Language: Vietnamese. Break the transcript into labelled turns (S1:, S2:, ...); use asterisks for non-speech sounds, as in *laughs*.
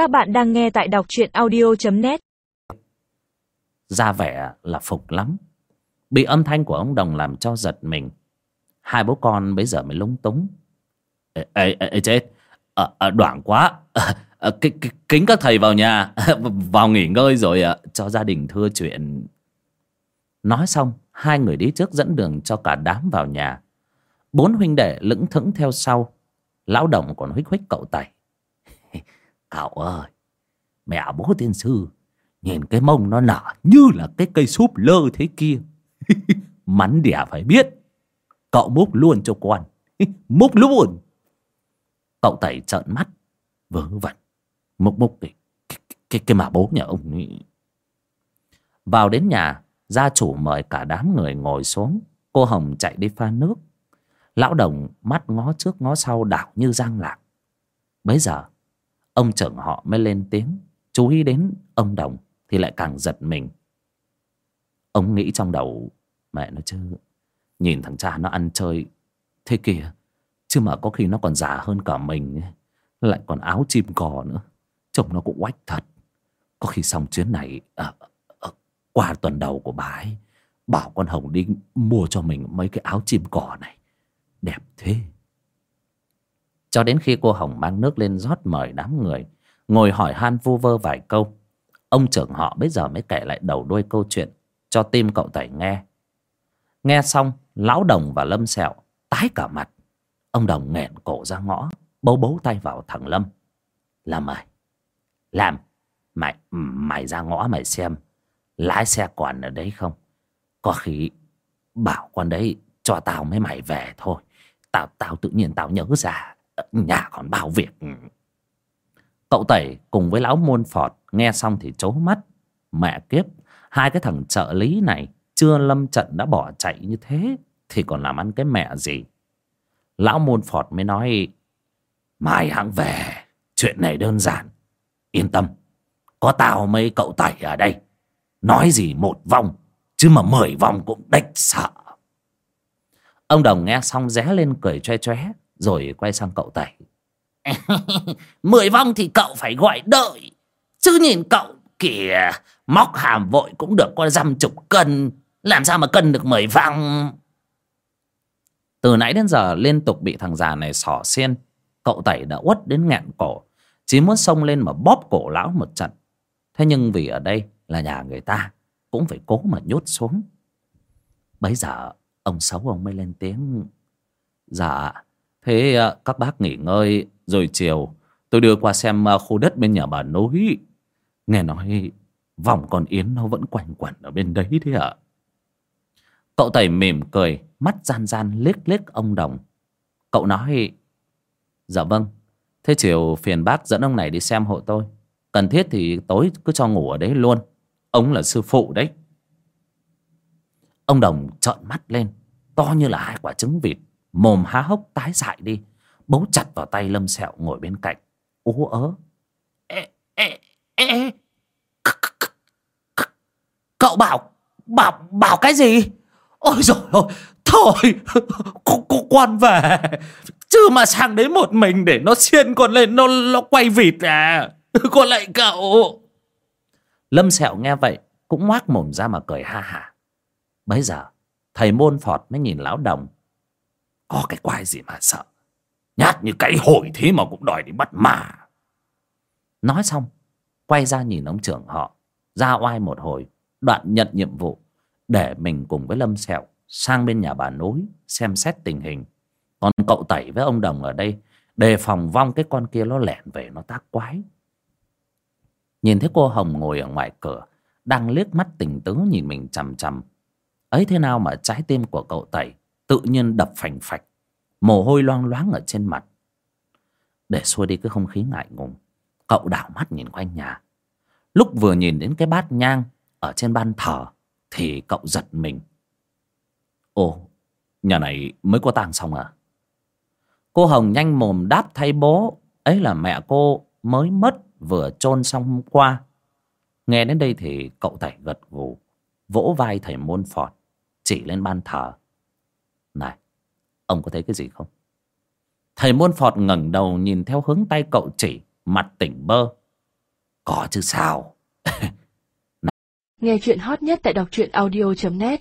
S1: Các bạn đang nghe tại đọc truyện audio.net
S2: ra vẻ là phục lắm. Bị âm thanh của ông đồng làm cho giật mình. Hai bố con bây giờ mới lúng túng. Ê, ê, ê chết. À, à, đoạn quá. À, à, kính các thầy vào nhà. *laughs* Vào nghỉ ngơi rồi à, cho gia đình thưa chuyện. Nói xong hai người đi trước dẫn đường cho cả đám vào nhà. Bốn huynh đệ lững thững theo sau. Lão đồng còn huých huých cậu tẩy cậu ơi mẹ bố tiên sư nhìn cái mông nó nở như là cái cây súp lơ thế kia. *laughs* Mắn đẻ phải biết cậu múc luôn cho con. *laughs* Múc luôn. Cậu tẩy trợn mắt vớ vẩn. Múc múc cái, cái, cái, cái mà bố nhà ông ấy. vào đến nhà gia chủ mời cả đám người ngồi xuống. Cô hồng chạy đi pha nước. Lão đồng mắt ngó trước ngó sau đảo như giang lạc. Bấy giờ ông trưởng họ mới lên tiếng. Chú ý đến ông đồng thì lại càng giật mình. Ông nghĩ trong đầu mẹ nó chứ nhìn thằng cha nó ăn chơi thế kìa chứ mà có khi nó còn già hơn cả mình lại còn áo chim cò nữa. Chồng nó cũng oách thật. Có khi xong chuyến này à, à, qua tuần đầu của bà ấy bảo con hồng đi mua cho mình mấy cái áo chim cò này. Đẹp thế cho đến khi cô hồng mang nước lên rót mời đám người, ngồi hỏi han vu vơ vài câu, ông trưởng họ bây giờ mới kể lại đầu đuôi câu chuyện cho tim cậu tẩy nghe. Nghe xong, lão đồng và lâm sẹo tái cả mặt. Ông đồng nghẹn cổ ra ngõ, bấu bấu tay vào thằng lâm. Làm mày làm mày mày ra ngõ mày xem, lái xe còn ở đấy không? Có khi bảo con đấy cho tao mới mày về thôi, tao tao tự nhiên tao nhớ ra nhà còn bao việc. Cậu tẩy cùng với lão môn phọt nghe xong thì trố mắt. Mẹ kiếp, hai cái thằng trợ lý này chưa lâm trận đã bỏ chạy như thế thì còn làm ăn cái mẹ gì? Lão môn phọt mới nói, mai hãng về, chuyện này đơn giản. Yên tâm, có tao mấy cậu tẩy ở đây. Nói gì một vòng, chứ mà mười vòng cũng đếch sợ. Ông đồng nghe xong ré lên cười choe choé rồi quay sang cậu tẩy *laughs* mười vong thì cậu phải gọi đợi. Chứ nhìn cậu kìa, móc hàm vội cũng được có dăm chục cân. Làm sao mà cân được mười vong? Từ nãy đến giờ liên tục bị thằng già này sỏ xiên, cậu tẩy đã uất đến nghẹn cổ. Chỉ muốn xông lên mà bóp cổ lão một trận. Thế nhưng vì ở đây là nhà người ta, cũng phải cố mà nhốt xuống. Bấy giờ, ông xấu ông mới lên tiếng. Dạ thế à, các bác nghỉ ngơi rồi chiều. Tôi đưa qua xem à, khu đất bên nhà bà nối. Nghe nói, vòng con yến nó vẫn quanh quẩn ở bên đấy thế ạ. Cậu tẩy mỉm cười, mắt gian gian liếc liếc ông đồng. Cậu nói dạ vâng thế chiều phiền bác dẫn ông này đi xem hộ tôi. Cần thiết thì tối cứ cho ngủ ở đấy luôn. Ông là sư phụ đấy. Ông đồng trợn mắt lên, to như là hai quả trứng vịt mồm há hốc tái dại đi. Bấu chặt vào tay lâm sẹo ngồi bên cạnh. Ú ớ. Ê, ê, ê. cậu bảo bảo bảo cái gì? Ôi rồi ôi thôi *laughs* con, về. Chứ mà sang đấy một mình để nó xiên con lên nó nó quay vịt à? *laughs* Con lại cậu. Lâm sẹo nghe vậy cũng ngoác mồm ra mà cười ha hả. Bấy giờ thầy môn phọt mới nhìn lão đồng có cái quái gì mà sợ? Nhát như cái hồi thế mà cũng đòi đi bắt mà. Nói xong, quay ra nhìn ông trưởng họ, ra oai một hồi, đoạn nhận nhiệm vụ, để mình cùng với lâm sẹo sang bên nhà bà nối xem xét tình hình. Còn cậu tẩy với ông đồng ở đây đề phòng vong cái con kia nó lẻn về nó tác quái. Nhìn thấy cô hồng ngồi ở ngoài cửa, đang liếc mắt tình tứ nhìn mình chằm chằm. Ấy thế nào mà trái tim của cậu tẩy tự nhiên đập phành phạch, mồ hôi loang loáng ở trên mặt. Để xua đi cái không khí ngại ngùng, cậu đảo mắt nhìn quanh nhà. Lúc vừa nhìn đến cái bát nhang ở trên ban thờ thì cậu giật mình. Ồ, nhà này mới có tang xong à? Cô hồng nhanh mồm đáp thay bố, ấy là mẹ cô mới mất, vừa chôn xong hôm qua. Nghe đến đây thì cậu tẩy gật gù, vỗ vai thầy môn phọt, chỉ lên ban thờ này, ông có thấy cái gì không? Thầy môn phọt ngẩng đầu nhìn theo hướng tay cậu chỉ, mặt tỉnh bơ. Có chứ sao? *laughs*
S3: Nghe chuyện hot nhất tại đọc truyện audio.net